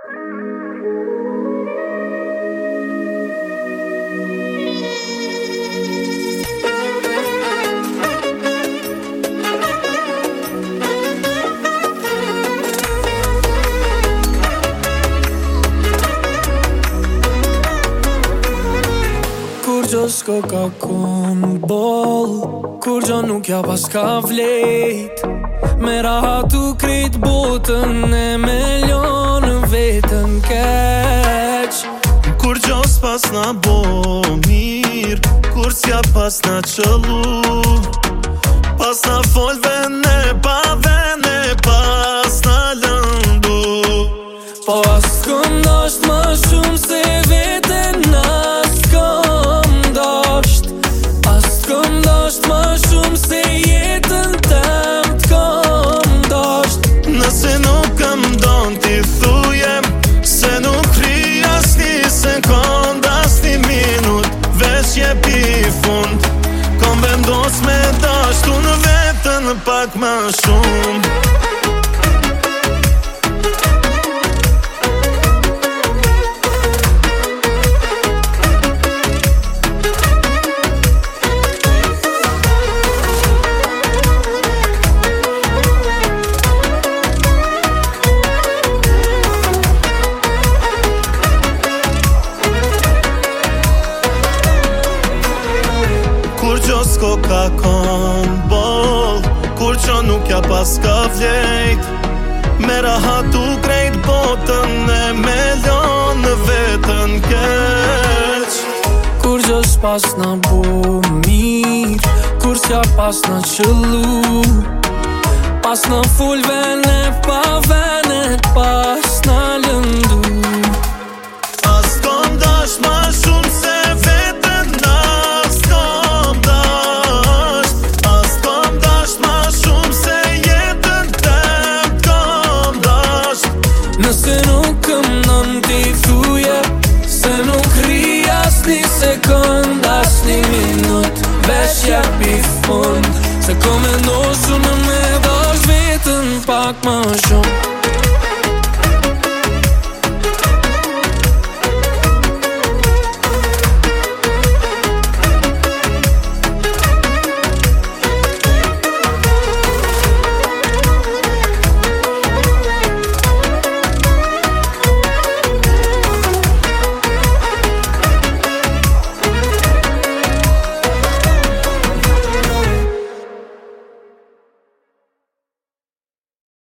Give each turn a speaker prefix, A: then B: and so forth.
A: Kur gjo s'ko kakon bol, kur gjo nuk ja pas ka flet Me raha tu kret botën e me
B: let pas na bo mir Kur s'ja pas na qëllu Pas na folve në fund Kom vendos me dashtu në vetën pak ma shumë s'ko ka konë bolë Kur që nuk ja pas ka vjejt Me rahat u krejt botën e me ljonë në vetën keq
A: Kur që s'pas në bu mirë Kur që pas në qëllu Pas në full vene, pa vene, pa
B: se nuk më nëmë t'i thuje Se nuk rria
A: s'ni sekund, s'ni minut Veshja pi fund Se kom e nosu në me dosh vetën pak më shumë